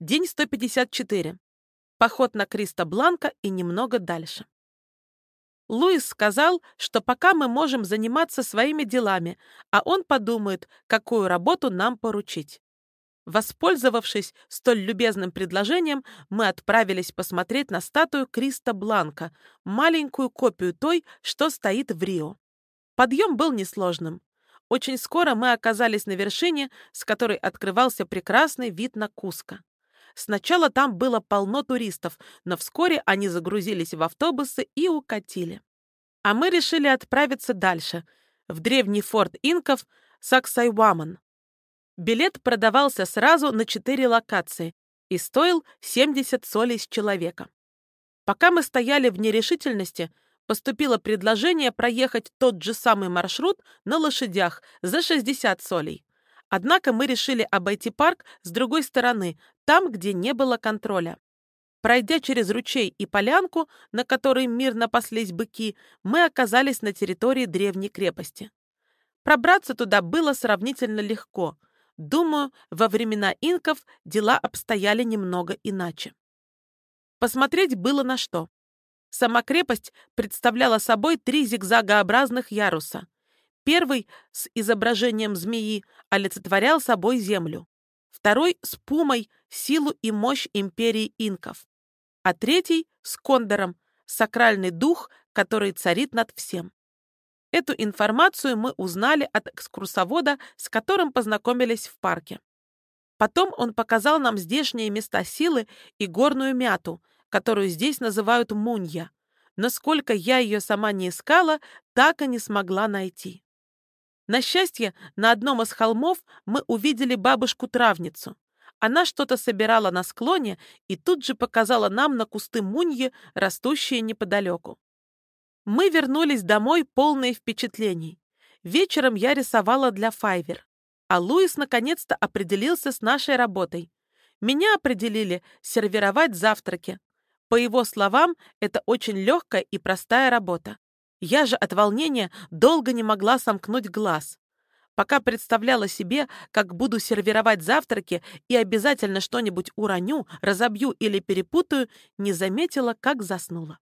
День 154. Поход на Криста Бланка и немного дальше. Луис сказал, что пока мы можем заниматься своими делами, а он подумает, какую работу нам поручить. Воспользовавшись столь любезным предложением, мы отправились посмотреть на статую Криста Бланка, маленькую копию той, что стоит в Рио. Подъем был несложным. Очень скоро мы оказались на вершине, с которой открывался прекрасный вид на Куско. Сначала там было полно туристов, но вскоре они загрузились в автобусы и укатили. А мы решили отправиться дальше, в древний форт инков Саксайваман. Билет продавался сразу на четыре локации и стоил 70 солей с человека. Пока мы стояли в нерешительности, поступило предложение проехать тот же самый маршрут на лошадях за 60 солей. Однако мы решили обойти парк с другой стороны, там, где не было контроля. Пройдя через ручей и полянку, на которой мирно паслись быки, мы оказались на территории древней крепости. Пробраться туда было сравнительно легко. Думаю, во времена инков дела обстояли немного иначе. Посмотреть было на что. Сама крепость представляла собой три зигзагообразных яруса. Первый с изображением змеи олицетворял собой землю. Второй с пумой силу и мощь империи инков. А третий с кондором, сакральный дух, который царит над всем. Эту информацию мы узнали от экскурсовода, с которым познакомились в парке. Потом он показал нам здешние места силы и горную мяту, которую здесь называют мунья. Насколько я ее сама не искала, так и не смогла найти. На счастье, на одном из холмов мы увидели бабушку-травницу. Она что-то собирала на склоне и тут же показала нам на кусты муньи, растущие неподалеку. Мы вернулись домой полные впечатлений. Вечером я рисовала для Файвер, а Луис наконец-то определился с нашей работой. Меня определили сервировать завтраки. По его словам, это очень легкая и простая работа. Я же от волнения долго не могла сомкнуть глаз. Пока представляла себе, как буду сервировать завтраки и обязательно что-нибудь уроню, разобью или перепутаю, не заметила, как заснула.